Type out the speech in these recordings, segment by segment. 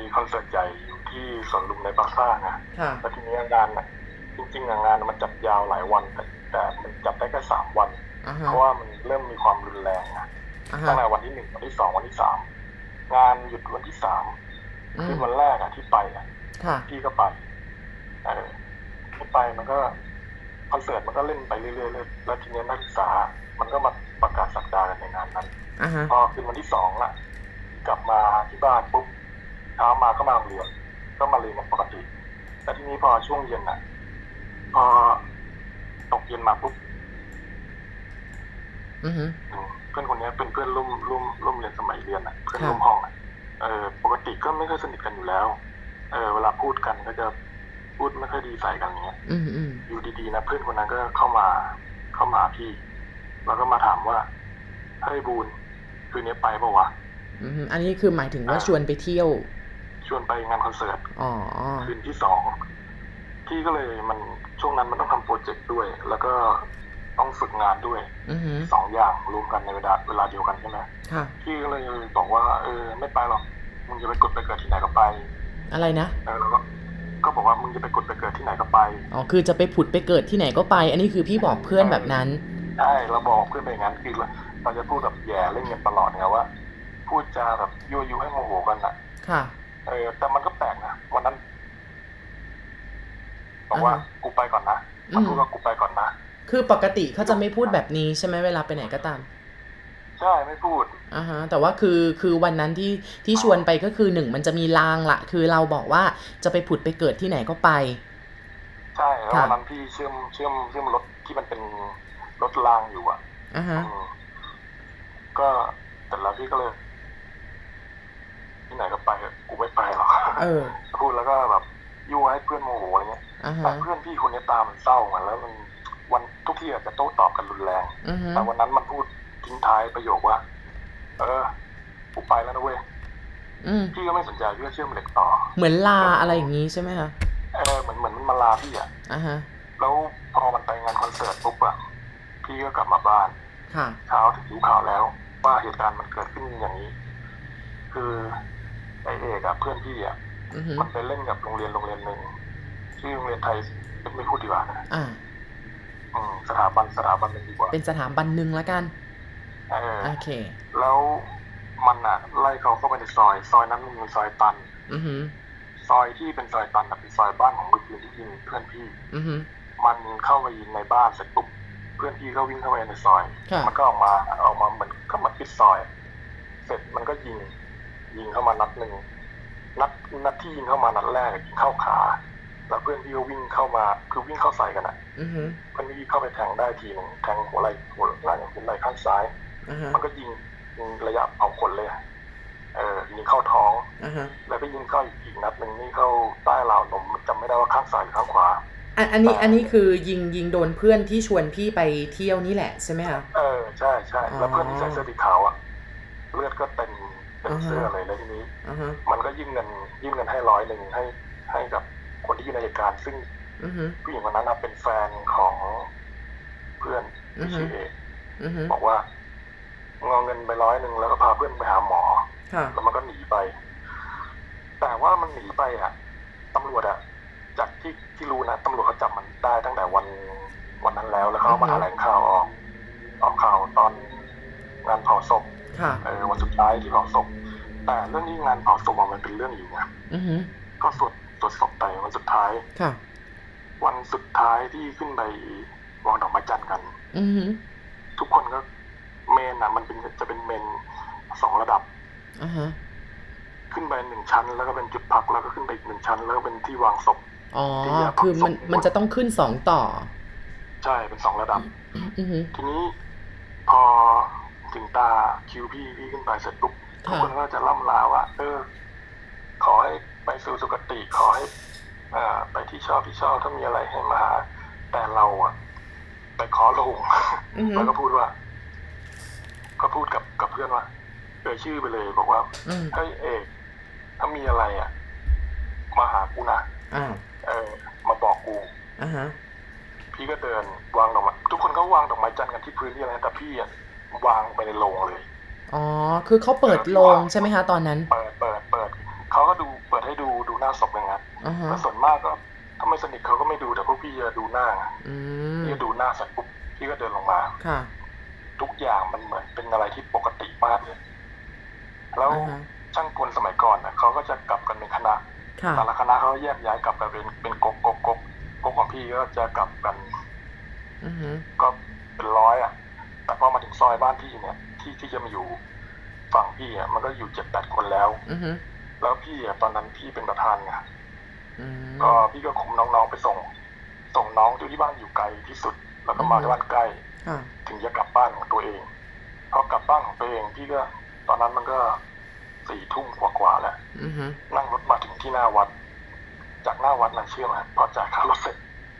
มันมีคอนเสิร์ตใหญ่อยู่ที่สวนลุมในปาซ่าไงค่ะแล้วทีนี้งานน่ะจริงๆอะงานมันจัดยาวหลายวัน แต่แต่มันจัดได้แค่สามวัน อ่าฮะเพราะว่ามันเริ่มมีความรุนแรงอะอ่าตั้ฮะงแต่วันที่หนึ่งวันที่สองวันที่สามงานหยุดวันที่สามอืคืมนวันแรกอะที่ไปอะค่ะ พี่ก็ไปเออที่ไปมันก็คอนเสิร์ตมันก็เล่นไปเรื่อยๆเลยแล้วทีนี้นักศึกษา มันก็มาประกาศสักดากันในงานนั้น อ่าฮะพอคืนวันที่สองอะกลับมาที่บ้านปุ๊บเช้ามาก็มาโรงเรียนก็มาเรียนกันปกติ แต่ทีนี้พอช่วงเย็นอะพอตกเย็นมาปุ๊บอือฮึอืมเพื่อนคนนี้เป็นเพื่อนร่วมร่วมร่วมเรียนสมัยเรียนอะเพื่อนครับร่วมห้องอะเออปกติก็ไม่ค่อยสนิทกันอยู่แล้ว เออเวลาพูดกันก็จะพูดไม่ค่อยดีใส่กันอย่างเงี้ยอืมอืมอยู่ดีๆนะเพื่อนคนนั้นก็เข้ามาเข้ามาหาพี่ แล้วก็มาถามว่าเฮ้ยบูนคืนนี้ไปปะวะอืมอันนี้คือหมายถึงว่าชวนไปเที่ยว ชวนไปงานคอนเสิร์ตอ๋อคืนที่สองพี่ก็เลยมันช่วงนั้นมันต้องทำโปรเจกต์ด้วย แล้วก็ต้องฝึกงานด้วยอือฮึสองอย่างรวมกันในเวลาเวลาเดียวกันใช่ไหมค่ะพี่ก็เลยบอกว่า เออ ไม่ไปหรอกมึงจะไปกดไปเกิดที่ไหนก็ไป อะไรนะเออแล้วก็ก็บอกว่ามึงจะไปกดไปเกิดที่ไหนก็ไปอ๋อคือจะไปผุดไปเกิดที่ไหนก็ไป อันนี้คือพี่บอกเพื่อนแบบนั้นใช่เราบอกเพื่อนไปอย่างนั้นคือเราจะพูดแบบแย่เล่นกันตลอดไงว่า พูดจาแบบยั่วยุให้โมโหกันอะ ค่ะ เออแต่มันก็แปลกนะวันนั้นบอกว่าอ่าฮะกูไปก่อนนะอืมมันพูดว่ากูไปก่อนนะคือปกติเขาจะไม่พูดแบบนี้ใช่ไหมเวลาไปไหนก็ตาม ใช่ไม่พูดอ่าฮะแต่ว่าคือคือวันนั้นที่ที่ชวนไปก็คือหนึ่งมันจะมีลางละคือเราบอกว่าจะไปผุดไปเกิดที่ไหนก็ไป ใช่แล้วค่ะวันนั้นพี่เชื่อมเชื่อมเชื่อมรถที่มันเป็นรถรางอยู่อะอ่าฮะอืมก็แต่แล้วพี่ก็เลย ที่ไหนก็ไปเถอะกูไม่ไปหรอกเออพูดแล้วก็แบบยั่วให้เพื่อนโมโหอะไรเงี้ยอ่าแต่ฮะเพื่อนพี่คนนี้ตามันเศร้ามาแล้วมันวันทุกที่อาจจะโต้ตอบกันรุนแรงอือฮึแต่วันนั้นมันพูดทิ้งท้ายประโยคว่า เออกูไปแล้วนะเว้ยอืมพี่ก็ไม่สนใจพี่ก็เชื่อมเหล็กต่อ เหมือนลาอะไรอย่างนี้ใช่ไหมคะเออเหมือนเหมือนมันมาลาพี่อะอ่าฮะแล้วพอมันไปงานคอนเสิร์ตปุ๊บอะพี่ก็กลับมาบ้านค่ะเช้าถึงรู้ข่าวแล้ว ว่าเหตุการณ์มันเกิดขึ้นอย่างนี้ คือ ไอเอกอะเพื่อนพี่อะอือฮึมันไปเล่นกับโรงเรียนโรงเรียนหนึ่งชื่อโรงเรียนไทยไม่พูดดีกว่านะอ่าอืมสถาบันสถาบันหนึ่งดีกว่า เป็นสถาบันหนึ่งละกันเออโอเค แล้วมันอะไล่เขาเข้าไปในซอย ซอยนั้นมันเป็นซอยตันอือฮึซอยที่เป็นซอยตันอะเป็นซอยบ้านของมือปืนที่ยิงเพื่อนพี่ อือฮึมันเข้าไปยิงในบ้านเสร็จปุ๊บเพื่อนพี่ก็วิ่งเข้าไปในซอยค่ะมันก็ออกมาออกมาเหมือนก็เหมาปิดซอย เสร็จมันก็ยิง ยิงเข้ามานัดหนึ่งนัดนัดที่ยิงเข้ามานัดแรกยิงเข้าขาแล้วเพื่อนพี่ก็วิ่งเข้ามาคือวิ่งเข้าใส่กันอะอือฮึเพื่อนพี่เข้าไปแทงได้ทีหนึ่งแทงหัวไหล่หัวไหล่หัวไหล่ข้างซ้ายอ่าฮะมันก็ยิงยิงระยะเผาขนเลยอะเออยิงเข้าท้องอ่าฮะแล้วก็ยิงเข้าอีกอีกนัดหนึ่งนี่เข้าใต้ราวนมจำไม่ได้ว่าข้างซ้ายหรือข้างขวาอันอันนี้อันนี้คือยิงยิงโดนเพื่อนที่ชวนพี่ไปเที่ยวนี่แหละใช่ไหมคะเออใช่ใช่อ๋อแล้วเพื่อนที่ใส่เสื้อสีขาวอะเลือดก็เต็ม เต็มเสื้อเลยแล้วทีนี้อ่าฮะมันก็ยื่นเงินยื่นเงินให้ร้อยหนึ่งให้ให้กับคนที่อยู่ในเหตุการณ์ซึ่งอือฮึผู้หญิงคนนั้นนะเป็นแฟนของเพื่อนอือที่ฮึชื่อเอกอือฮึบอกว่ามึงเอาเงินไปร้อยหนึ่งแล้วก็พาเพื่อนไปหาหมอค่ะแล้วมันก็หนีไป แต่ว่ามันหนีไปอะตำรวจอะ จากที่ที่รู้นะตำรวจเขาจับมันได้ตั้งแต่วันวันนั้นแล้วแล้วเขามาแถลงข่าวออกออกข่าวตอนงานเผาศพค่ะเออวันสุดท้ายที่เผาศพ แต่เรื่องที่งานเผาศพอะมันเป็นเรื่องอยู่ไงอือฮึก็สวดสวดศพไปวันสุดท้ายค่ะวันสุดท้ายที่ขึ้นไปวางดอกไม้จันทร์กันอือฮึทุกคนก็เมนอะ มันเป็นจะเป็นเมนสองระดับอ่าฮะขึ้นไปหนึ่งชั้น แล้วก็เป็นจุดพักแล้วก็ขึ้นไปอีกหนึ่งชั้น แล้วก็เป็นที่วางศพอ๋อที่จะคือมันส่งมันจะต้องขึ้นสองต่อ ใช่เป็นสองระดับอือฮึทีนี้พอถึงตาคิวพี่พี่ขึ้นไปเสร็จปุ๊บ ทุกคนก็จะล่ำลาว่าเออขอให้ไปสู่สุคติขอให้อ่าไปที่ชอบที่ชอบถ้ามีอะไรให้มาหาแต่เราอะไปขอลงอือฮึแล้วก็พูดว่า ก็พูดกับกับเพื่อนว่าเอ่ยชื่อไปเลย บอกว่าอืมเฮ้ยเอกถ้ามีอะไรอะมาหากูนะอ้าวเออ มาบอกกูอ่าฮะพี่ก็เดินวางดอกไม้ทุกคนก็วางดอกไม้จันทร์กันที่พื้นที่อะไรแต่พี่อะวางไปในโรงเลย อ๋อ คือเขาเปิดโรงใช่ไหมคะตอนนั้น เปิดเปิดเปิดเขาก็ดูเปิดให้ดูดูหน้าศพอย่างนั้นอ่าฮะแต่ส่วนมากก็ถ้าไม่สนิทเขาก็ไม่ดูแต่พวกพี่จะดูหน้าไงอืมพี่ก็ดูหน้าเสร็จปุ๊บพี่ก็เดินลงมาค่ะ ทุกอย่างมันเหมือนเป็นอะไรที่ปกติมากเลย แล้วอ่าฮะช่างกลสมัยก่อนนะเขาก็จะกลับกันเป็นคณะค่ะแต่ละคณะเขาแยกย้ายกลับกันเป็นเป็นกกกกกกกของพี่ก็จะกลับกันอือฮึก็เป็นร้อยอะ แต่พอมาถึงซอยบ้านพี่เนี่ย ที่ที่จะมาอยู่ฝั่งพี่อะมันก็อยู่เจ็ดแปดคนแล้วอือฮึแล้วพี่อะตอนนั้นพี่เป็นประธานไงอืมก็พี่ก็คุมน้องๆไปส่ง ส่งน้องที่บ้านอยู่ไกลที่สุด แล้วก็มาอือฮึที่บ้านใกล้ค่ะถึงจะกลับบ้านของตัวเองพอกลับบ้านของตัวเองพี่ก็ ตอนนั้นมันก็สี่ทุ่มกว่าๆแล้วอือฮึนั่งรถมาถึงที่หน้าวัด จากหน้าวัดนั่นเชื่อไหมพอจ่ายค่ารถเสร็จ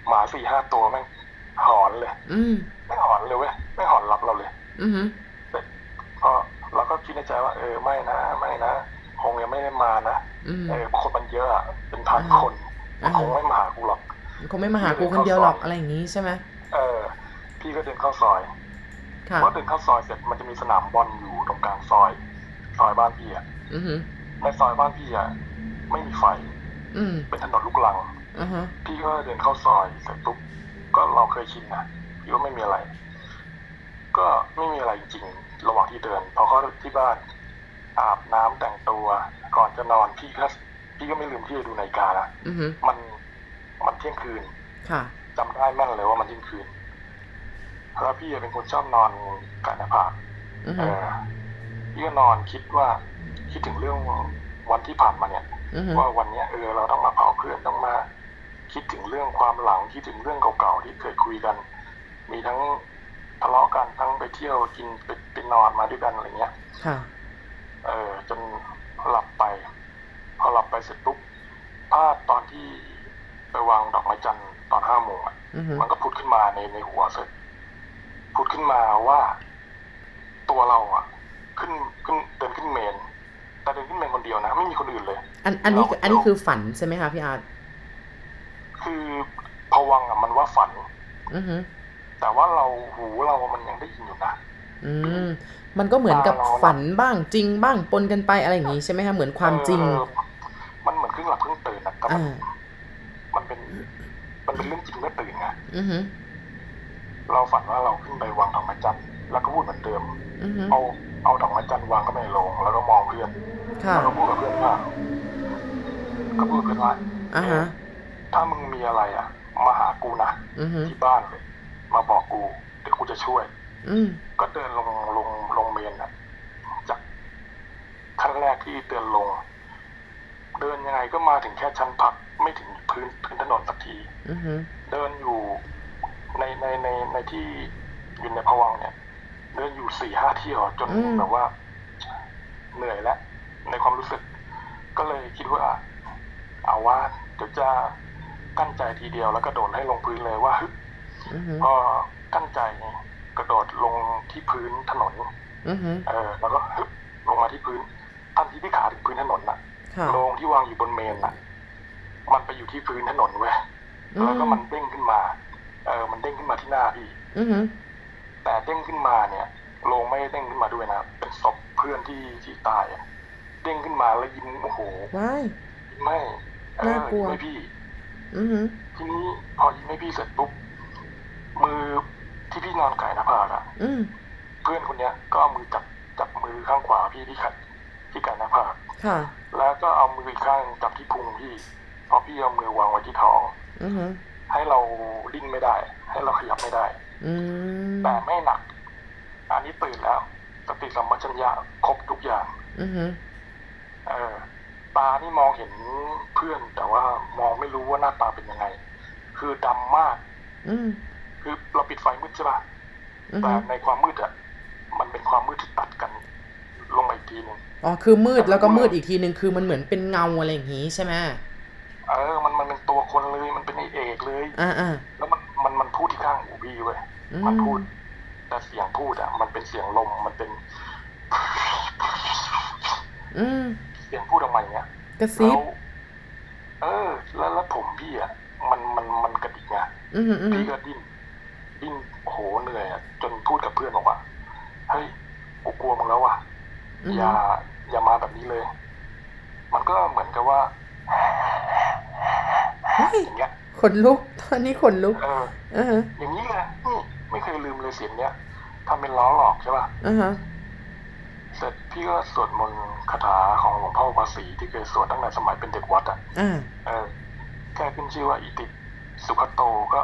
หมาสี่ห้าตัวแม่งหอนเลย อืมไม่หอนเลยเว้ยไม่หอนรับเราเลย อื อฮึพอเราก็คิดในใจว่า เออไม่นะไม่นะคงยังไม่ได้มานะอืมเออคนมันเยอะอะเป็นพันอ่าคนอ่าคงไม่มาหากูหรอกคงไม่มาหากูคนเดียวหรอกอะไรอย่างงี้ใช่ไหมเออ พี่ก็เดินเข้าซอยค่ะพอเดินเข้าซอยเสร็จมันจะมีสนามบอลอยู่ตรงกลางซอย ซอยบ้านพี่อะอือฮึในซอยบ้านพี่อะไม่มีไฟอืมเป็นถนนลูกรังอือฮึพี่ก็เดินเข้าซอยเสร็จปุ๊บก็เราเคยชินนะพี่ว่าไม่มีอะไร ก็ไม่มีอะไรจริงๆ ระหว่างที่เดินพอเข้าที่บ้านอาบน้ำแต่งตัว ก่อนจะนอนพี่ก็พี่ก็ไม่ลืมที่จะดูนาฬิกาละอือฮึมันมันเที่ยงคืนค่ะจำได้แม่นเลยว่ามันเที่ยงคืนแล้วพี่เป็นคนชอบนอนกันหน้าผากอือเอฮึอพี่ก็นอนคิดว่าคิดถึงเรื่องวันที่ผ่านมาเนี่ยอือฮึว่าวันเนี้ยเออเราต้องมาเผาเพื่อนต้องมา คิดถึงเรื่องความหลังคิดถึงเรื่องเก่าๆที่เคยคุยกัน มีทั้ง ทะเลาะกันทั้งไปเที่ยวกินไปไปนอนมาด้วยกันอะไรเงี้ยค่ะเออจนหลับไป พอหลับไปเสร็จปุ๊บภาพตอนที่ไปวางดอกไม้จันทร์ตอนห้าโมงอะอือฮึมันก็พุดขึ้นมาในในหัวเสร็จพุดขึ้นมาว่า ตัวเราอะ ขึ้นขึ้นเดินขึ้นเมน แต่เดินขึ้นเมนคนเดียวนะ ไม่มีคนอื่นเลย อันอันนี้อันนี้คือฝันใช่ไหมคะพี่อาร์ตคือพวังค์อะมันว่าฝัน อือฮึ แต่ว่าเราหูเรามันยังได้ยินอยู่นะอืมมันก็เหมือนกับตาเราฝันบ้างจริงบ้างปนกันไปอะไรอย่างงี้ใช่ไหมคะเหมือนความจริงเออมันเหมือนครึ่งหลับครึ่งตื่นนะแต่มันอ่ามันเป็น มันเป็นเรื่องจริงเมื่อตื่นไงอือฮึเราฝันว่าเราขึ้นไปวางดอกไม้จันทร์แล้วก็พูดเหมือนเดิมอือฮึเอาเอาดอกไม้จันทร์วางเข้าไปในโรงแล้วก็มองเพื่อนค่ะแล้วก็พูดกับเพื่อนว่าก็พูดกับเพื่อนว่าอ่าฮะถ้ามึงมีอะไรอะมาหากูนะอือฮึที่บ้านเลย มาบอกกูเดี๋ยวกูจะช่วย อืมก็เดินลงลงลงเมนอะจากขั้นแรกที่เดินลง เดินยังไงก็มาถึงแค่ชั้นพักไม่ถึงพื้นพื้นถนนสักทีอือฮึเดินอยู่ในในในในที่อยู่ในพวังค์เนี่ย เดินอยู่สี่ห้าเที่ยวจนแบบว่า เหนื่อยแล้วในความรู้สึก ก็เลยคิดว่า เอาว่าเดี๋ยวจะกั้นใจทีเดียวแล้วกระโดดให้ลงพื้นเลยว่าฮึบอือฮึ ก็กั้นใจกระโดดลงที่พื้นถนนอือฮึเออแล้วก็ฮึบลงมาที่พื้นทันทีที่ขาถึงพื้นถนนน่ะค่ะโลงที่วางอยู่บนเมนน่ะ มันไปอยู่ที่พื้นถนนเว้ยอืแล้วก็มมันเด้งขึ้นมา เออ มันเด้งขึ้นมาที่หน้าพี่อือฮึแต่เด้งขึ้นมาเนี่ยโลงไม่ได้เด้งขึ้นมาด้วยนะเป็นศพเพื่อนที่ที่ตายอะเด้งขึ้นมาแล้วยิ้มโอ้โหว้ายยิ้มไม่เออน่ากลัวยิ้มให้พี่อือฮึทีนี้พอยิ้มให้พี่เสร็จปุ๊บ มือที่พี่นอนไก่หน้าผากอะอืมเพื่อนคนเนี้ยก็เอามือจับจับมือข้างขวาพี่ที่ขัดที่กันหน้าผากค่ะ แล้วก็เอามืออีกข้างจับที่พุงพี่ เพราะพี่เอามือวางไว้ที่ท้องอือฮึให้เราดิ้นไม่ได้ ให้เราขยับไม่ได้ อืมแต่ไม่หนัก อันนี้ตื่นแล้ว สติสัมปชัญญะครบทุกอย่าง อือฮึเออตานี่มองเห็นเพื่อนแต่ว่ามองไม่รู้ว่าหน้าตาเป็นยังไง คือดำมาก อืม คือเราปิดไฟมืดใช่ปะอือแต่ฮึในความมืดอะมันเป็นความมืดที่ตัดกันลงมาอีกทีหนึงอ๋อคือมืดแล้วก็มืดอีกทีหนึ่งคือมันเหมือนเป็นเงาอะไรอย่างงี้ใช่ไหมเออ มันมันเป็นตัวคนเลยมันเป็นไอเอกเลยอ่าอ่าแล้วมันมันมันพูดที่ข้างหูพี่เว้ยอืมันมพูด แต่เสียงพูดอะมันเป็นเสียงลมมันเป็นอืมเสียงพูดออกมาอย่างเงี้ยกระซิแล้บวเออ แล้วแล้วผมพี่อะมันมันมันกระดิกไงอืมอืมพี่ก็ดิ้น ดิ้นโอ้โหเหนื่อยอะจนพูดกับเพื่อนบอกว่าเฮ้ยกูกลัวมึงแล้วว่ะอืมอย่าอย่ามาแบบนี้เลย มันก็เหมือนกับว่าเฮ้ยอย่างเงี้ยขนลุกตอนนี้ขนลุก เอออ่าฮะอย่างนี้เลยนี่ไม่เคยลืมเลยเสียงเนี้ยทำเป็นล้อหลอกใช่ป่ะอ่าฮะเสร็จพี่ก็สวดมนต์คาถาของหลวงพ่อภาษีที่เคยสวดตั้งแต่สมัยเป็นเด็กวัดอะอ่าเออแค่ขึ้นชื่อว่าอิติสุขโตก็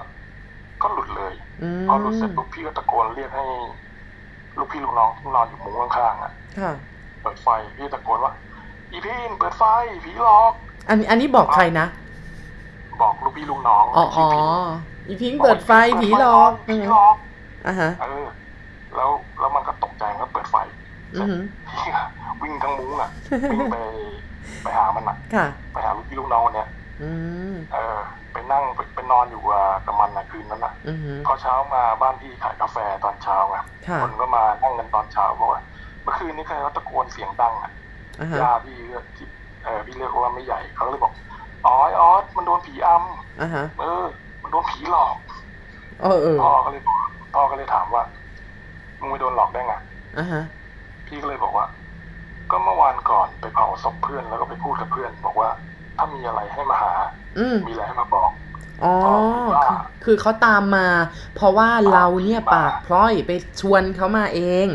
ก็หลุดเลยอืม พอหลุดเสร็จปุ๊บพี่ก็ตะโกนเรียกให้ ลูกพี่ลูกน้องที่นอนอยู่มุ้งข้างๆอะค่ะเปิดไฟพี่ตะโกนว่า อีพินเปิดไฟผีหลอก อันอันนี้บอกใครนะ บอกลูกพี่ลูกน้องอ๋อชื่อ๋อพินอีพิงค์เปิดไฟผีหลอกผีหลอกอ่าฮะเออแล้วแล้วมันก็ตกใจมันก็เปิดไฟอือหือพี่ก็วิ่งทั้งมุ้งอะวิ่งไปไปหามันอะค่ะไปหาลูกพี่ลูกน้องคนเนี้ยอืม เออไปนั่งไปไปนอนอยู่กับมันนะคืนนั้นอะอือหือพอเช้ามาบ้านพี่ขายกาแฟตอนเช้าไงค่ะคนก็มานั่งกันตอนเช้าบอกว่าเมื่อคืนนี้ใครเขาตะโกนเสียงดังอะอ่าฮะย่าพี่ก็คิดเออพี่เรียกว่าไม่ใหญ่เขาก็เลยบอกอ๋อไอ้ออสมันโดนผีอำอ่าฮะเออ มันโดนผีหลอกเออเออพ่อก็เลยบอกพ่อก็เลยถามว่ามึงไปโดนหลอกได้ไงอ่าฮะพี่ก็เลยบอกว่า ก็เมื่อวานก่อนไปเผาศพเพื่อนแล้วก็ไปพูดกับเพื่อน บอกว่า ถ้ามีอะไรให้มาหาอืมมีอะไรให้มาบอกอ๋อคือคือเขาตามมา เพราะว่าเราเนี่ยปากพร้อยไปชวนเขามาเอง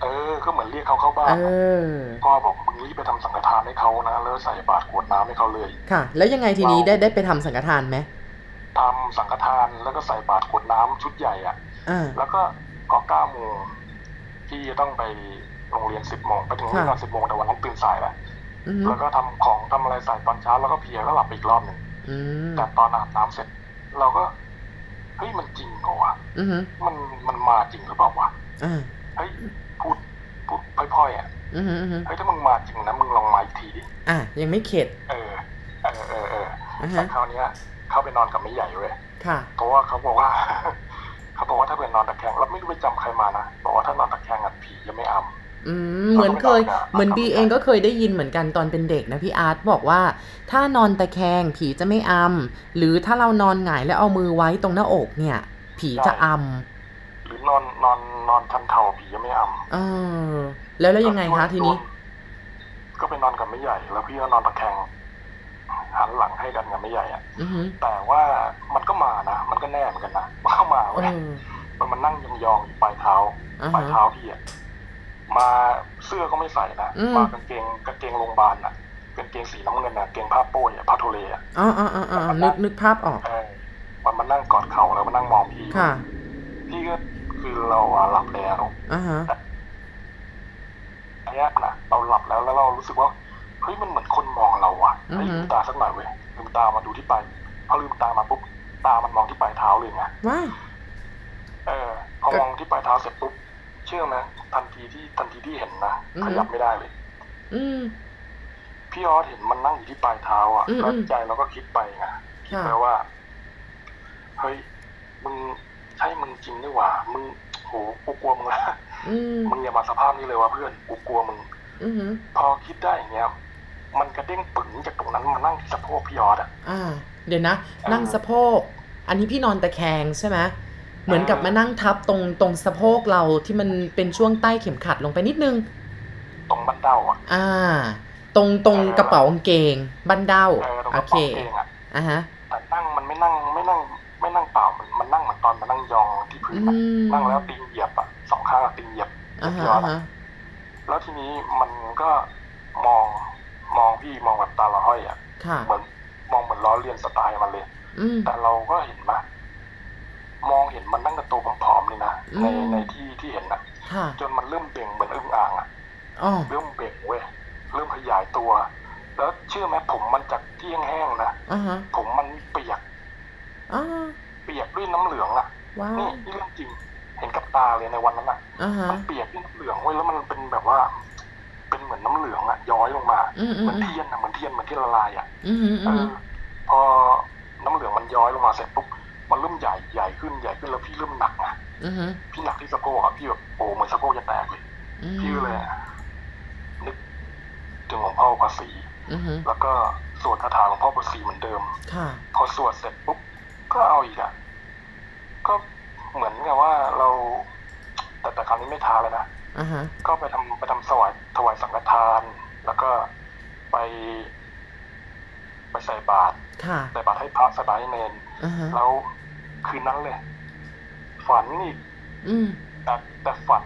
เออ ก็เหมือนเรียกเขาเข้าบ้าเอนอพ่อบอกมึงรีบไปทำสังฆทานให้เขานะ แล้วใส่บาตรกรวดน้ำให้เขาเลย ค่ะ แล้วยังไงทีนี้ได้ได้ไปทำสังฆทานไหมทำสังฆทานแล้วก็ใส่บาตรกรวดน้ำชุดใหญ่อะอ่าแล้วก็พอเก้าโมงพี่จะต้องไปโรงเรียนสิบโมงไปถึงโรงเรียนตอนสิบโมงแต่วันนั้นตื่นสายแล้วอืม แล้วก็ทำของทำอะไรใส่ตอนเช้าแล้วก็เพลียก็หลับไปอีกรอบหนึ่งอืมแต่ตอนอาบน้ำเสร็จ เราก็เฮ้ยมันจริงเหรอวะอืมมันมันมาจริงหรือเปล่าวะอ่าเฮ้ยพูดพูดพล่อยๆอะอืมอืมเฮ้ยถ้ามึงมาจริงนะมึงลองมาอีกทีดิอะยังไม่เข็ดเออเออเออเอออ่าแต่ฮะคราวเนี้ยเข้าไปนอนกับไม่ใหญ่เว้ยค่ะเพราะว่าเขาบอกว่าเขาบอกว่าถ้าเป็นนอนตะแคงเราไม่รู้ไปจำใครมานะบอกว่าถ้านอนตะแคงอะผีจะไม่อำอืม เหมือนเคยเหมือนบีเองก็เคยได้ยินเหมือนกันตอนเป็นเด็กนะพี่อาร์ตบอกว่า ถ้านอนตะแคงผีจะไม่อำหรือถ้าเรานอนหงายแล้วเอามือไว้ตรงหน้าอกเนี่ย ผีจะอหรือนอนนอนนอนชันเข่าผีจะไม่อำำเออแล้วแล้วยังไงคะทีนี้ ก็ไปนอนกับไม่ใหญ่ แล้วพี่ก็นอนตะแคงหันหลังให้กันกับไม่ใหญ่อะอือหือแต่ว่ามันก็มานะมันก็แน่เหมือนกันนะมันเข้ามาเอเว้ยอมันมานั่งยองๆอยู่ปลายเท้าอ่าปลายฮะเท้าพี่อะ มาเสื้อก็ไม่ใส่นะอืมมากางเกงกางเกงโรงพยาบาลอะกางเกงสีน้ำเงินอะกางเกงผ้าโป้ยอะผ้าโทเลอะอ๋ออ๋ออ๋ออ๋อนึกนึกภาพออกเออมันมานั่งกอดเข่าแล้วมานั่งมองพี่ค่ะพี่ก็คือเราอะหลับแล้วอ่าฮะอันเนี้ยนะเราหลับแล้วแล้วเรารู้สึกว่าเฮ้ยมันเหมือนคนมองเราอะเฮ้ยอือฮึลืมตาสักหน่อยเว้ยลืมตามาดูที่ปลายพอลืมตามาปุ๊บตามันมองที่ปลายเท้าเลยไงว้ายเออพอมองที่ปลายเท้าเสร็จปุ๊บ เชื่อไหมทันทีที่ทันทีที่เห็นนะขยับไม่ได้เลยอืมพี่ออสเห็นมันนั่งอยู่ที่ปลายเท้าอะอืมแล้วอืมใจเราก็คิดไปไงคิดค่ะไปว่าเฮ้ยมึงใช่มึงจริงนี่หว่า มึงโหกูกลัวมึงละอืมมึงอย่ามาสภาพนี้เลยว่ะเพื่อนกูกลัวมึงอือหือพอคิดได้อย่างเงี้ยมันกระเด้งปึ๋งจากตรงนั้นมานั่งที่สะโพกพี่ยอดอะอ่าเดี๋ยวนะ นั่งสะโพก อันนี้พี่นอนตะแคงใช่ไหม เหมือนกับเออมานั่งทับตรงตรงสะโพกเราที่มันเป็นช่วงใต้เข็มขัดลงไปนิดนึง ตรงบันเด้าอะอ่า ตรงตรงเออกระเป๋ากางเกงบันเด้าเออตรงกโอระเคเป๋าเองอะอะฮะแต่นั่งมันไม่นั่งไม่นั่งไม่นั่งเปล่ามันมันนั่งเหมือนตอนมานั่งยองที่พื้อืนอะมนั่งแล้วตีนเหยียบอะสองข้างอะตีนเหยียบอ่าฮะพี่ยออ่าดอะฮะแล้วทีนี้มันก็มองมองพี่มองแบบตาละห้อยอะค่ะเหมือนมองเหมือนล้อเลียนสไตล์มันเลยอืมแต่เราก็เห็นมา มองเห็นมันนั่งกระตัวผอมๆเลยนะในอืมในที่ที่เห็นนะค่ะจนมันเริ่มเบ่งเหมือนอึ่งอ่างอะอ๋อเริ่มเบ่งเว้ยเริ่มขยายตัว แล้วเชื่อไหมผมมันจากที่แห้งๆนะอ่าฮะผมมันเปียกอ่าเปียกด้วยน้ำเหลืองอะว้าวนี่นี่เรื่องจริงเห็นกับตาเลยในวันนั้นอะอ่าฮะมันเปียกด้วยน้ำเหลืองเว้ยแล้วมันเป็นแบบว่า เป็นเหมือนน้ำเหลืองอะย้อยลงมาอืมอืเหมมือนเทียนอะเหมือนเทียนเหมือนที่ละลายอะอืมอืมเออืมอพอน้ำเหลืองมันย้อยลงมาเสร็จปุ๊บ มันเริ่มใหญ่ใหญ่ขึ้นใหญ่ขึ้นแล้วพี่เริ่มหนักนะอืมอืมพี่หนักที่สะโพกอะพี่แบบโอ้เหมือนสะโพกจะแตกเลยอืมพี่ก็เลยนึกถึงหลวงพ่อภาษีอืมอืมแล้วก็สวดคาถาหลวงพ่อฤาษีเหมือนเดิมค่ะพอสวดเสร็จปุ๊บก็เอาอีกอะก็เหมือนกับว่าเรา แต่แต่คราวนี้ไม่ท้าแล้วนะอ่าฮะก็ไปทำไปทำสวายถวายสังฆทาน แล้วก็ไป ไปใส่บาตรค่ะใส่บาตรให้พระใส่บาตรให้เนนอ่าฮะแล้วคืนนั้นเลย ฝันอีกอืมแต่แต่ฝัน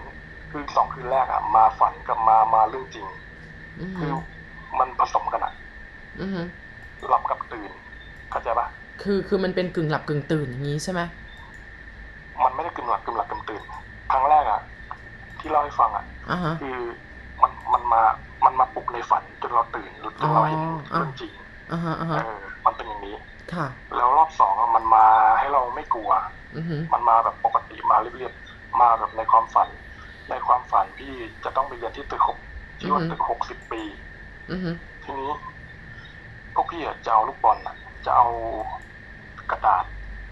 คือสองคืนแรกอะมาฝันกับมามาเรื่องจริงอืมคือมันผสมกันอะอืมหลับกับตื่นเข้าใจปะคือคือมันเป็นกึ่งหลับกึ่งตื่นอย่างนี้ใช่ไหมมันไม่ได้กึ่งหลับกึ่งหลับกึ่งตื่นครั้งแรกอะที่เล่าให้ฟังอะอ่าฮะคือมันมันมามันมาปลุกในฝันจนเราตื่นจนเราเห็นอ๋อเรื่องจริง อ่าฮะอ่าเอฮะอมันเป็นอย่างนี้ ค่ะ แล้วรอบสองอะมันมาให้เราไม่กลัว อือฮึมันมาแบบปกติมาเรียบๆมาแบบในความฝัน ในความฝันพี่จะต้องไปเรียนที่ตึกหกที่ว่าตึกหกสิบปี อือฮึทีนี้พวกพี่อะจะเอาลูกบอลอะจะเอากระดาษ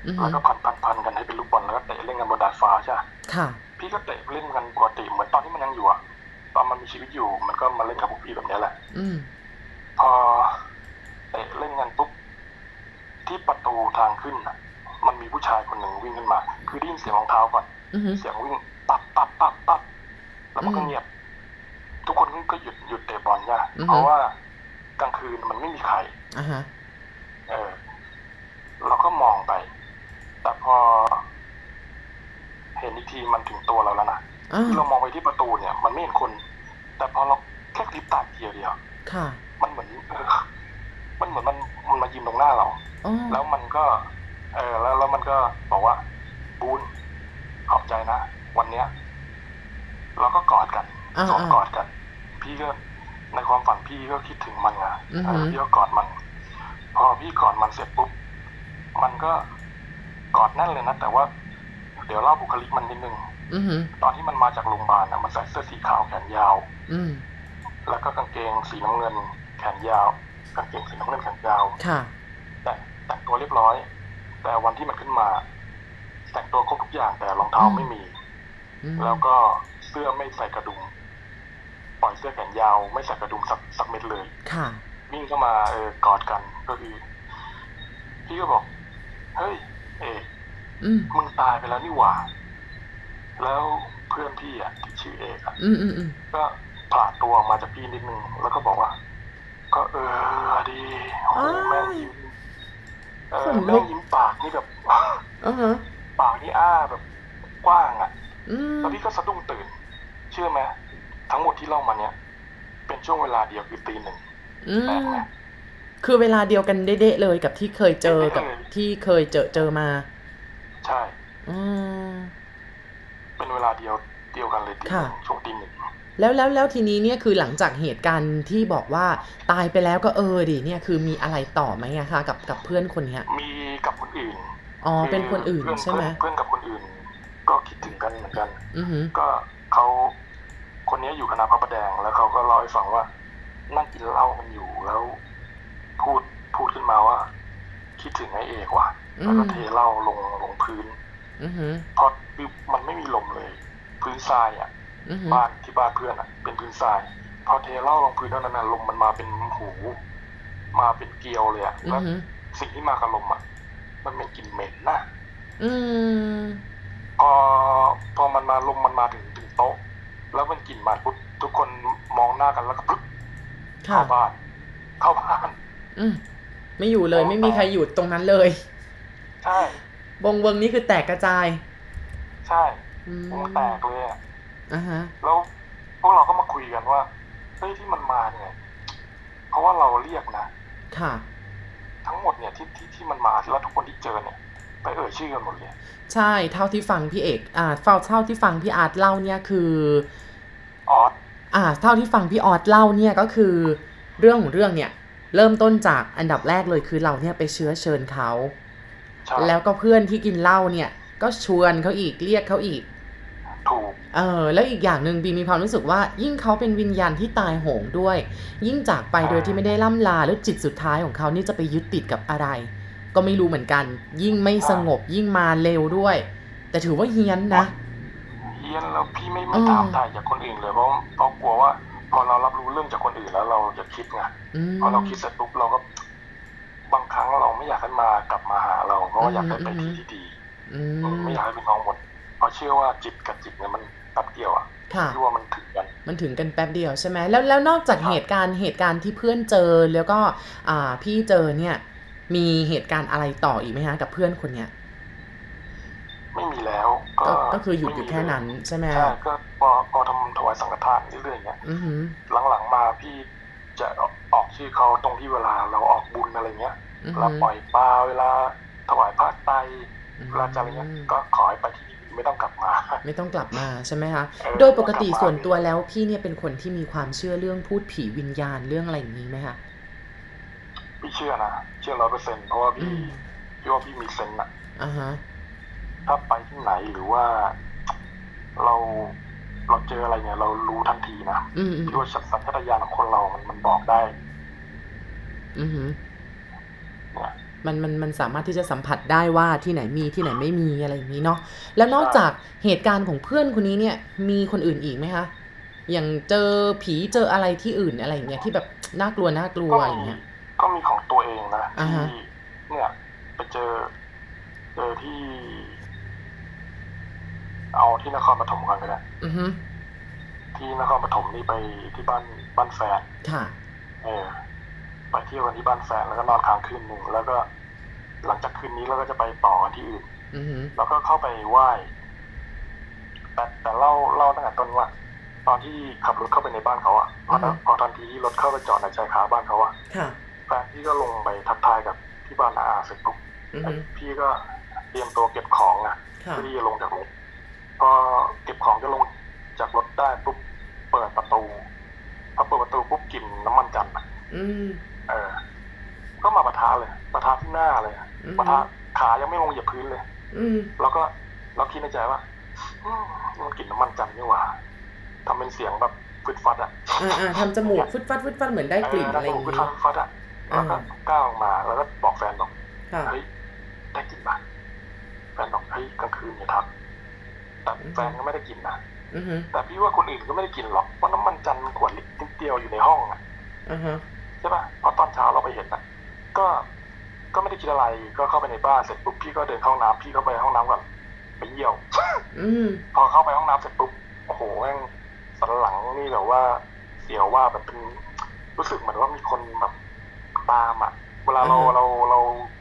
อือฮึแล้วก็พันพันพันกันให้เป็นลูกบอลแล้วก็เตะเล่นกันบนดาดฟ้าใช่ปะค่ะ พี่ก็เตะเล่นกันปกติเหมือนตอนที่มันยังอยู่อะตอนมันมีชีวิตอยู่ มันก็มาเล่นกับพวกพี่แบบเนี้ยแหละ อืมพอเตะเล่นกันปุ๊บ ที่ประตูทางขึ้นอะมันมีผู้ชายคนหนึ่งวิ่งขึ้นมา คือได้ยินเสียงรองเท้าก่อนอือฮึ เสียงวิ่งปับปับปับปับแล้วมันก็อืมเงียบ ทุกคนก็หยุดหยุดเตะบอลใช่ปะอือฮึ เพราะว่ากลางคืนมันไม่มีใคร อ่าฮะ เออ เราก็มองไป แต่พอ เห็นอีกทีมันถึงตัวเราแล้วนะอ่าที่เรามองไปที่ประตูเนี่ย มันไม่เห็นคน แต่พอเราแค่คลิปตาเดียวเดียว ค่ะ มันเหมือนเออ มันเหมือนมันมันมายืนตรงหน้าเราอ๋อแล้วมันก็ เออแล้วแล้วมันก็บอกว่าบูนขอบใจนะวันเนี้ย เราก็กอดกันอ่าสวมอ่ากอดกัน พี่ก็ในความฝันพี่ก็คิดถึงมันไงอือฮึเออพี่ก็กอดมัน พอพี่กอดมันเสร็จปุ๊บมันก็กอดแน่นเลยนะแต่ว่าเดี๋ยวเล่าบุคลิกมันนิดนึงอือฮึตอนที่มันมาจากโรงพยาบาลนะมันใส่เสื้อสีขาวแขนยาว อืมแล้วก็กางเกงสีน้ำเงินแขนยาว กางเกงสีน้ำเงินแขนยาวค่ะ แต่แต่งตัวเรียบร้อย แต่วันที่มันขึ้นมา แต่งตัวครบทุกอย่างแต่รองเท้าอืมไม่มีอืมแล้วก็เสื้อไม่ใส่กระดุมปล่อยเสื้อแขนยาวไม่ใส่กระดุมสักสักเม็ดเลย ค่ะ วิ่งเข้ามาเออกอดกันก็คือพี่ก็บอก เฮ้ย เอกอืมมึงตายไปแล้วนี่หว่า แล้วเพื่อนพี่อะที่ชื่อเอกอะอืมอืมอืมก็ผ่าตัวออกมาจากพี่นิดนึง แล้วก็บอกว่า ก็เออดีโอ้โหแม่งยิ้มเออแม่งยิ้มปากนี่แบบอ่าฮะปากนี่อ้าแบบกว้างอะอืมแล้วพี่ก็สะดุ้งตื่น เชื่อไหมทั้งหมดที่เล่ามาเนี่ยเป็นช่วงเวลาเดียวคือตีหนึ่งอืแปลกมไหมคือเวลาเดียวกันเด๊ะๆเลยกับที่เคยเจอกับเออที่เคยเจอเจอมา ใช่ อืมเป็นเวลาเดียวเดียวกันเลยตีหค่ะนึ่งช่วงตีหนึ่ง แล้วแล้วแล้วทีนี้เนี่ยคือหลังจากเหตุการณ์ที่บอกว่าตายไปแล้วก็เออดิเนี่ยคือมีอะไรต่อไหมอะคะกับกับเพื่อนคนเนี้ยมีกับคนอื่นอ๋อเป็นคนอื่นเพื่ใช่ไหมเพื่อนเพื่อนกับคนอื่น ก็คิดถึงกันเหมือนกัน อือหือก็เขาคนนี้อยู่คณะพระประแดง แล้วเขาก็เล่าให้ฟังว่านั่งกินเหล้ากันอยู่แล้ว พูดพูดขึ้นมาว่า คิดถึงไอ้เอกว่ะอืแล้วก็มเทเหล้าลงลงพื้นอือหือเพราะคือมันไม่มีลมเลย พื้นทรายอะอือหือ บ้านที่บ้านเพื่อนอะ เป็นพื้นทราย พอเทเหล้าลงพื้นเท่านั้นนะลมมันมาเป็นหูมาเป็นเกลียวเลยอะอืแล้อวหือสิ่งที่มากับลมอะ มันเป็นกลิ่นเหม็นนะอืมพอพอมันมาลมมันมาถึงถึงโต๊ะ แล้วมันกลิ่นมาปุ๊บทุกคนมองหน้ากันแล้วก็ปุ๊บค่ะเข้าบ้าน เข้าบ้าน อืมไม่อยู่เลย ไม่มีใครอยู่ตรงนั้นเลย ใช่วงเวิงนี่คือแตกกระจาย ใช่อืมวงแตกเลยอะอ่าฮะ แล้วพวกเราก็มาคุยกันว่าเฮ้ยที่มันมาเนี่ย เพราะว่าเราเรียกนะค่ะทั้งหมดเนี่ยที่ที่ที่มันมาแล้วทุกคนที่เจอเนี่ย ไปเอ่ยชื่อกันหมดเลยใช่เท่าที่ฟังพี่เอกอ่าเฝ้าเท่าที่ฟังพี่อาร์ตเล่าเนี่ยคือออสอ่า เท่าที่ฟังพี่ออสเล่าเนี่ยก็คือ เรื่องของเรื่องเนี่ย เริ่มต้นจากอันดับแรกเลยคือเราเนี่ยไปเชื้อเชิญเขาใช่แล้วก็เพื่อนที่กินเหล้าเนี่ย ก็ชวนเขาอีกเรียกเขาอีก ถูก เออแล้วอีกอย่างหนึ่งบีมีความรู้สึกว่า ยิ่งเขาเป็นวิญญาณที่ตายโหงด้วย ยิ่งจากไปโดยที่ไม่ได้ล่ำลาแล้วจิตสุดท้ายของเขานี่จะไปยึดติดกับอะไร ก็ไม่รู้เหมือนกัน ยิ่งไม่สงบยิ่งมาเร็วด้วย แต่ถือว่าเฮี้ยนนะเฮียนแล้วพี่ไม่อืไม่มถามถ่ายจากคนอื่นเลยเพราะเพราะกลัวว่า พอเรารับรู้เรื่องจากคนอื่นแล้วเราจะคิดไงอืมพอเราคิดเสร็จปุ๊บเราก็บางครั้งเราไม่อยากให้มากลับมาหาเราเพราะว่าอยากให้ไปที่ที่ดีออือืมมไม่อยากให้เป็นกังวล เพราะเชื่อว่าจิตกับจิตเนี่ยมันแป๊บเดียวอะค่ะที่ว่ามันถึงกันมันถึงกันแป๊บเดียวใช่ไหมแล้วแล้วนอกจากครับเหตุการณ์เหตุการณ์ที่เพื่อนเจอแล้วก็อ่าพี่เจอเนี่ย มีเหตุการณ์อะไรต่ออีกไหมฮะกับเพื่อนคนเนี้ยไม่มีแล้ว ก็ก็ก็คือหยุดอยู่ไม่มีแค่นั้นใช่ไหมใช่ก็พอพอทำถวายสังฆทานเรื่อยๆอย่างเงี้ยอือหือหลังๆมาพี่จะออกชื่อเขาตรงที่เวลาเราออกบุญอะไรเงี้ยอือเราหือปล่อยปลาเวลาถวายพระไตรเวลาจะอะไรเงี้ยก็ขอให้ไปที่นี่ ไม่ต้องกลับมา ไม่ต้องกลับมาใช่ไหมคะเออโดยปกติไม่ต้องกลับมาส่วนตัวแล้วพี่เนี่ยเป็นคนที่มีความเชื่อเรื่องพูดผีวิญญาณเรื่องอะไรอย่างนี้ไหมคะพี่เชื่อนะเชื่อร้อยเปอร์เซ็นต์เพราะว่าอืพี่มพี่ว่าพี่มีเซนส์อะอ่าฮะถ้าไปที่ไหนหรือว่าเราเราเจออะไรเนี่ย เรารู้ทันทีนะอืมอืมพี่ว่าสัญชาตญาณของคนเรามันมันบอกได้ อือหือเนี่ย มันมันมันสามารถที่จะสัมผัสได้ว่าที่ไหนมีที่ไหนไม่มีอะไรอย่างนี้เนาะแล้วนอกจากเหตุการณ์ของเพื่อนคนนี้เนี่ยมีคนอื่นอีกไหมคะอย่างเจอผีเจออะไรที่อื่นอะไรอย่างเงี้ยที่แบบน่ากลัวน่ากลัวก็อย่างมีเงี้ยก็มีของตัวเองนะอ่าที่ฮะเนี่ยไปเจอเจอที่ เอาที่นครปฐมก่อนก็ได้อือฮึที่นครปฐมนี่ไปที่บ้านบ้านแฟนค่ะเออ ไปเที่ยวกันที่บ้านแฟนแล้วก็นอนค้างคืนหนึ่งแล้วก็ หลังจากคืนนี้เราก็จะไปต่อกันที่อื่นอือฮึแล้วก็เข้าไปไหว้แต่แต่เล่าเล่าตั้งแต่ต้นว่าตอนที่ขับรถเข้าไปในบ้านเขาอะพอตอนพอทันทีที่รถเข้าไปจอดในชายคาบ้านเขาอะค่ะแฟนพี่ก็ลงไปทักทายกับที่บ้านอาเสร็จปุ๊บอือฮึพี่ก็เตรียมตัวเก็บของนะค่ะเพื่อที่จะลงจากรถพอเก็บของจะลงจากรถได้ปุ๊บเปิดประตูพอเปิดประตูปุ๊บกลิ่นน้ำมันจันทร์อะอืม เออ ก็มาปะทะเลยปะทะที่หน้าเลยอะอืมปะทะขายังไม่ลงเหยียบพื้นเลย อืมแล้วก็เราคิดในใจว่าอืมมันกลิ่นน้ำมันจันทร์นี่หว่าทำเป็นเสียงแบบฟึดฟัดอะอ่าอ่าทำจมูกฟึดฟัดฟึดฟัดเหมือนได้กลิ่นอะไรอย่างฟึดนี้ฟัดฟึดฟัดอะแล้วก็อ่าก้าวออกมาแล้วก็บอกแฟนบอกค่ะเฮ้ยได้กลิ่นปะแฟนบอกเฮ้ยกลางคืนอย่าทักแต่แฟนก็ไม่ได้กลิ่นนะอือฮึแต่พี่ว่าคนอื่นก็ไม่ได้กลิ่นหรอกเพราะน้ำมันจันทร์มันขวดเล็กนิดเดียวอยู่ในห้องอะอ่าฮะ ใช่ปะเพราะตอนเช้าเราไปเห็นอะก็ก็ไม่ได้คิดอะไรก็เข้าไปในบ้านเสร็จปุ๊บพี่ก็เดินเข้าห้องน้ำพี่เข้าไปห้องน้ำก่อนไปเยี่ยวอืมพอเข้าไปห้องน้ำเสร็จปุ๊บโอ้โหแม่งสันหลังนี่แบบว่า เสียวว่าแบบเป็นรู้สึกเหมือนว่ามีคนแบบตามอะเวลาเราอ่าฮะเราเรา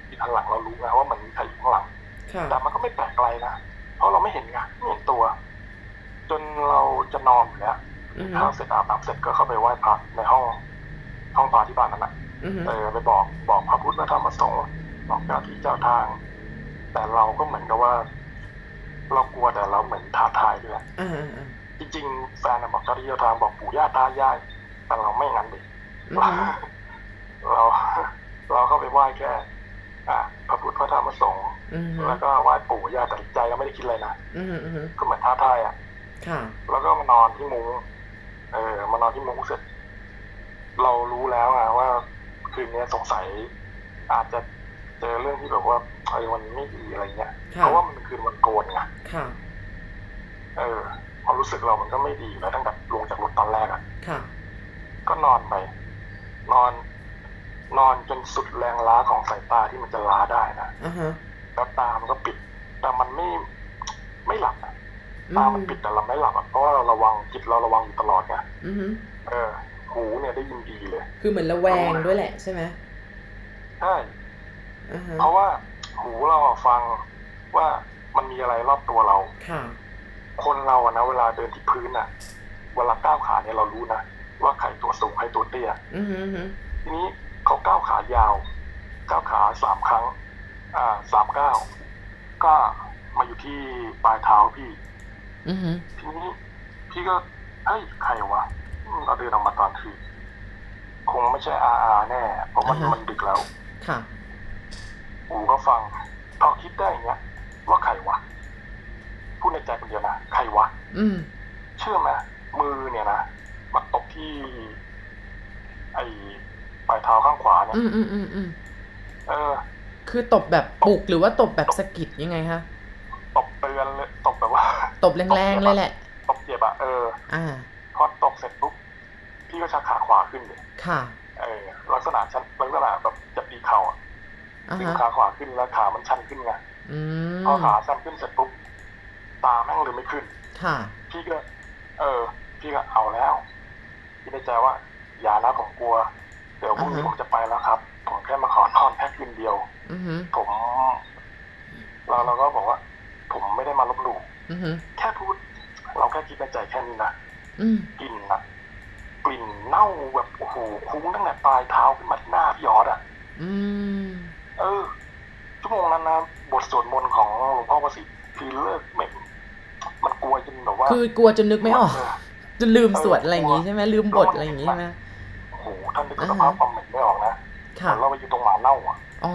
ปิดหันหลังเรารู้ไงว่ามันมีใครอยู่ข้างหลังค่ะแต่มันก็ไม่แปลกอะไรนะเพราะเราไม่เห็นไงไม่เห็นตัว จนเราจะนอนอยู่แล้วอือฮึข้าวเสร็จอาบน้ำเสร็จก็เข้าไปไหว้พระในห้อง ห้องพระที่บ้านนั่นแหละอือฮึเออไปบอกบอกพระพุทธพระธรรมพระสงฆ์บอกเจ้าที่เจ้าทาง แต่เราก็เหมือนกับว่า เรากลัวแต่เราเหมือนท้าทายด้วยอ่าอ่าอ่าจริงๆแฟนน่ะบอกเจ้าที่เจ้าทางบอกปู่ย่าตายายแต่เราไม่งั้นดิอือฮึเราเราเข้าไปไหว้แค่อะพระพุทธพระธรรมพระสงฆ์อือฮึแล้วก็ไหว้ปู่ย่าแต่ใจเราไม่ได้คิดอะไรนะอือฮึอือฮึก็เหมือนท้าทายอะค่ะแล้วก็มานอนที่มุ้งเออมานอนที่มุ้งเสร็จ เรารู้แล้วอะว่า คืนนี้สงสัย อาจจะเจอเรื่องที่แบบว่าเออมันไม่ดีอะไรเงี้ยค่ะเพราะว่ามันเป็นคืนวันโกนไงค่ะ เออความรู้สึกเรามันก็ไม่ดีอยู่แล้วตั้งแต่ลงจากรถตอนแรกอะค่ะ ก็นอนไป นอน นอนจนสุดแรงล้าของสายตาที่มันจะล้าได้นะอ่าฮะแล้วตามันก็ปิด แต่มันไม่ไม่หลับอะอืตามันปิดแต่เราไม่หลับอะเพราะว่าเราระวังจิตเราระวังอยู่ตลอดไงอือฮึเออ หูเนี่ยได้ยินดีเลย คือเหมือนระแวงด้วยแหละใช่ไหมใช่อ่าฮะเพราะว่าหูเราอะฟังว่ามันมีอะไรรอบตัวเราค่ะคนเราอะนะเวลาเดินที่พื้นอะเวลาก้าวขาเนี่ยเรารู้นะว่าใครตัวสูงใครตัวเตี้ยอือฮึอือฮึทีนี้เขาก้าวขายาว ก้าวขาสามครั้ง อ่าสามก้าวก็มาอยู่ที่ปลายเท้าพี่อือฮึทีนี้พี่ก็เฮ้ยใครวะอืม เราเดินออกมาตอนคืนคงไม่ใช่อาอาแน่เพราะมันมันดึกแล้วค่ะอูก็ฟัง พอคิดได้อย่างเงี้ย ว่าใครวะพูดในใจคนเดียวนะใครวะ อืม เชื่อไหมมือเนี่ยนะมาตบที่ ไอ้ปลายเท้าข้างขวาเนี่ย อืมอืมอืมอืมเออ คือตบแบบปลุกหรือว่าตบแบบสะกิดยังไงคะตบเตือนเลยตบแบบว่า ตบแรงๆเลยแหละ ตบเจ็บอะเออ อ่า พอตบเสร็จปุ๊บ พี่ก็ชักขาขวาขึ้นเลยค่ะเออลักษณะชันลักษณะแบบจะตีเข่าอะอ่าดึงฮะขาขวาขึ้นแล้วขามันชันขึ้นไงอืมพอขาสั่นขึ้นเสร็จปุ๊บตาแม่งเลยไม่ขึ้นค่ะพี่ก็ เออ พี่ก็เอาแล้วพี่ในใจว่า อย่านะผมกลัว เดี๋ยวพรุ่งนี้อ่าฮะผมจะไปแล้วครับ ผมแค่มาขอนอนแค่คืนเดียวอือฮึผมเราเราก็บอกว่า ผมไม่ได้มาลบหลู่อือฮึแค่พูด เราแค่คิดในใจแค่นี้นะอืมกลิ่นอะ กลิ่นเน่าแบบโอ้โหคุ้งตั้งแต่ปลายเท้าขึ้นมาที่หน้าพี่ยอดอะอืมเออชั่วโมงนั้นนะบทสวดมนต์ของหลวงพ่อประสิทธิ์คือเลิกเหม็นมันกลัวจนแบบว่า คือกลัวจนนึกไม่ออกเจนลืมสวดอะไรอย่างงี้ใช่ไหมลืมบทอะไรอย่างงี้ใช่ไหมโอ้โหท่านนึกสภาพความเหม็นไม่ออกนะเหค่ะมือนเราไปอยู่ตรงหมาเน่าอะอ๋อ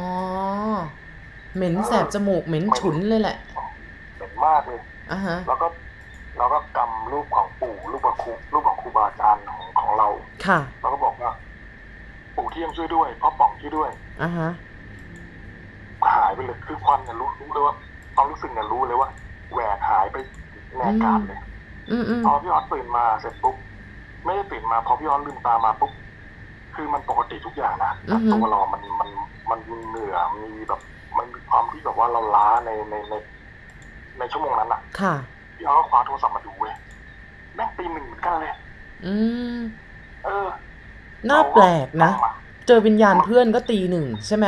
เหม็นแสบจมูกเหม็นฉุนเลยแหละเหม็นมากเลยอ่าฮะแล้วก็เราก็กำรูปของปู่รูปของครูรูปของครูบาอาจารย์ของของ เรา ค่ะเราก็บอกว่าปู่เที่ยงช่วยด้วยพ่อป๋องช่วยด้วยอ่าฮะหายไปเลยคือควันเนี่ยรู้รู้เลยว่าความรู้สึกเนี่ยรู้เลยว่าแหวกหายไปในอากาศเลยอืมอืมพอพี่ออสตื่นมาเสร็จปุ๊บไม่ได้ตื่นมาพอพี่ออสลืมตามาปุ๊บคือมันปกติทุกอย่างนะแต่ตัวเรามันมันมันมีเหนื่อยมีแบบมันมีความที่แบบว่าเราล้าในในในในชั่วโมงนั้นอะค่ะ พี่ออสก็คว้าโทรศัพท์มาดูเว้ยแม่งตีหนึ่งเหมือนกันเลย อืมเออ น่าแปลกนะเอามาเจอวิญญาณเพื่อนก็ตีหนึ่งใช่ไหม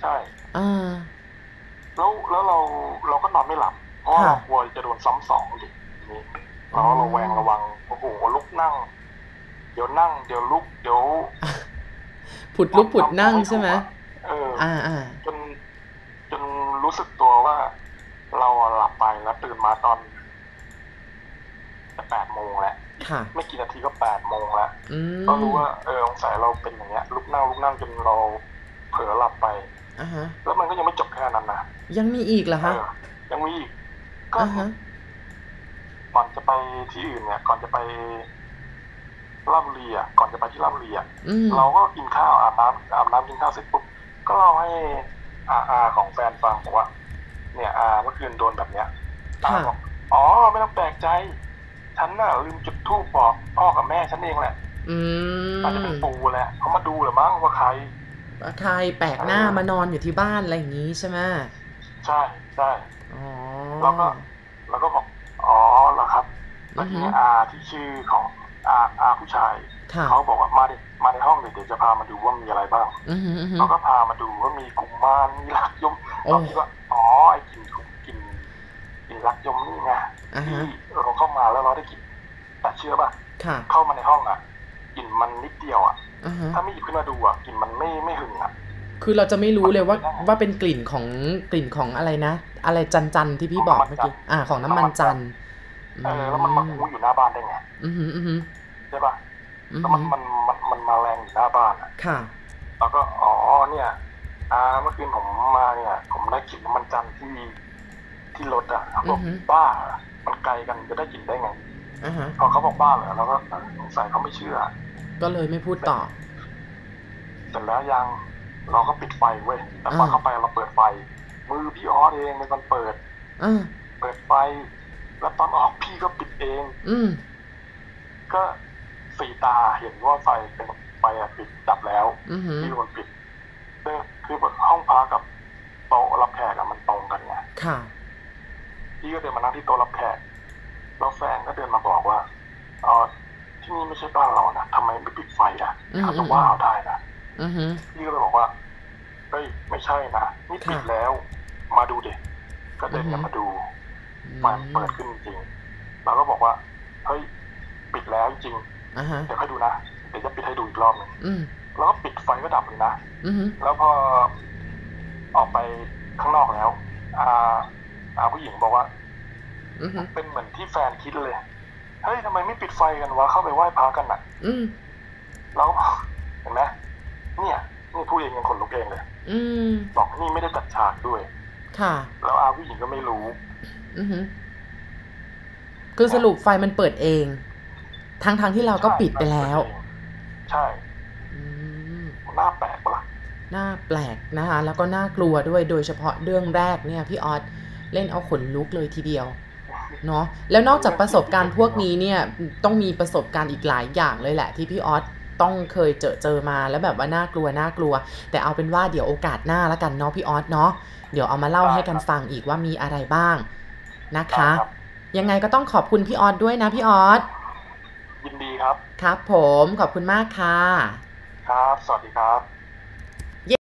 ใช่อ่าแล้วแล้วเราเราก็นอนไม่หลับเพราะว่าค่ะเรากลัวจะโดนซ้ำสองดิทีนี้เราก็ระแวงระวังโอ้โหลุกนั่ง เดี๋ยวนั่ง เดี๋ยวลุกเดี๋ยวผุดลุกผุดนั่งใช่ไหมเอออ่าอ่าจนจนรู้สึกตัวว่า เราหลับไปแล้วตื่นมาตอน แปดโมงแล้วค่ะ ไม่กี่นาทีก็แปดโมงแล้วอืมก็รู้ว่าเออสงสัยเราเป็นอย่างเงี้ยลุกนั่งลุกนั่งจนเราเผลอหลับไปอ่าฮะแล้วมันก็ยังไม่จบแค่นั้นนะยังมีอีกเหรอเอคะอยังมีอีกก็อ่าฮะก่อนจะไปที่อื่นเนี่ย ก่อนจะไปลาดบุรีอะก่อนจะไปที่ลาดบุรีอะอืมเราก็กินข้าวอาบน้ำอาบน้ำกินข้าวเสร็จปุ๊บก็เล่าให้อาอาของแฟนฟังบอกว่า เนี่ยอาเมื่อคืนโดนแบบเนี้ยอาค่ะบอกอ๋อไม่ต้องแปลกใจ ฉันน่ะลืมจุดธูปบอกพ่อกับแม่ฉันเองแหละ อืมอาจจะเป็นปู่แหละเขามาดูเหรือมั้งว่าใครใครแปลกหน้ามานอนอยู่ที่บ้านอะไรอย่างงี้ใช่ไหมใช่ใช่อ๋อแล้วก็แล้วก็บอกอ๋อเหรอครับอืแล้วอทีฮึนี้อาที่ชื่อของอาอาผู้ชายค่ะเขาบอกว่ามาดิมาในห้องเลยเดี๋ยวจะพามาดูว่ามีอะไรบ้างอือฮึอือฮึเขาก็พามาดูว่ามีกุมมารมีลักยมโอ้เราคิดว่าอ๋อไอ้กลิ่นกลิ่น กลิ่นลักยมนี่ไงอ่าฮะที่เราเข้ามาแล้วเราได้กลิ่นแต่เชื่อป่ะค่ะเข้ามาในห้องอะกลิ่นมันนิดเดียวอะอ่าฮะถ้าไม่หยิบขึ้นมาดูอะกลิ่นมันไม่ไม่หึงอะคือเราจะไม่รู้เลยว่าว่าเป็นกลิ่นของกลิ่นของอะไรนะ อะไรจันจันๆที่พี่บอกเมื่อกี้อ่า ของน้ำมันจันทร์เออแล้วมันมาคูอยู่หน้าบ้านได้ไงอือฮึอือฮึใช่ป่ะอือแล้วฮึมันมันมันมันมาแรงอยู่หน้าบ้านอะค่ะแล้วก็อ๋อเนี่ย อ่าเมื่อคืนผมมาเนี่ย ผมได้กลิ่นน้ำมันจันทร์ ที่ที่รถอะเขาบอกอือฮึบ้ามันไกลกันจะได้กลิ่นได้ไงอ่าฮะพอเขาบอกบ้าเหรอเราก็สงสัยเขาไม่เชื่อ ก็เลยไม่พูดต่อเสร็จแล้วยังเราก็ปิดไฟเว้ยแต่ตอนอ่าเข้าไปเราเปิดไฟ มือพี่ออสเองเป็นคนเปิดอ่าเปิดไฟ แล้วตอนออกพี่ก็ปิดเอง อืมก็สีตาเห็นว่าไฟเป็นไฟอะปิดดับแล้วอือฮึพี่เป็นคนปิดเออคือห้องพักกับโต๊ะรับแขกอะมันตรงกันไงค่ะ พี่ก็เดินมานั่งที่โต๊ะรับแขกแล้วแฟนก็เดินมาบอกว่าเออที่นี่ไม่ใช่บ้านเรานะทำไมไม่ปิดไฟอะอืมเขาจะว่าเอาได้นะอือฮึพี่ก็เลยบอกว่าเฮ้ยไม่ใช่นะนี่ปิดค่ะแล้ว มาดูเด็กก็เดินกันอือฮึมาดูไฟมันเปิดขึ้นจริงเราก็บอกว่าเฮ้ยปิดแล้วจริงอ่าฮะเดี๋ยวค่อยดูนะเดี๋ยวจะปิดให้ดูอีกรอบหนึงอืมแล้วก็ปิดไฟก็ดับเลยนะอือฮึแล้วพอออกไปข้างนอกแล้ว อ่าอาผู้หญิงบอกว่าอือฮึเป็นเหมือนที่แฟนคิดเลยเฮ้ยทำไมไม่ปิดไฟกันวะเข้าไปไหว้พระกันน่ะอืมเราก็บอกเห็นไหมเนี่ยนี่พูดเองยังขนลุกเองเลยอืมบอกนี่ไม่ได้จัดฉากด้วย ค่ะ แล้วอาผู้หญิงก็ไม่รู้อือฮึคือสรุปไฟมันเปิดเอง ทั้งทางๆที่เราก็ปิดไปแล้ว ใช่อืมหน้าแปลกปะล่ะน่าแปลกนะคะ แล้วก็น่ากลัวด้วยโดยเฉพาะเรื่องแรกเนี่ย พี่ออส เล่นเอาขนลุกเลยทีเดียวเนาะแล้วนอกจากประสบการณ์พวกนี้เนี่ยต้องมีประสบการณ์อีกหลายอย่างเลยแหละ ที่พี่ออสต้องเคยเจอเจอมาแล้วแบบว่าน่ากลัวน่ากลัว แต่เอาเป็นว่าเดี๋ยวโอกาสหน้าแล้วกันเนาะพี่ออสเนาะเดี๋ยวเอามาเล่าให้กันฟังอีกว่ามีอะไรบ้างนะคะครับยังไงก็ต้องขอบคุณพี่ออสด้วยนะพี่ออสยินดีครับ ครับผมขอบคุณมากค่ะ ครับ สวัสดีครับ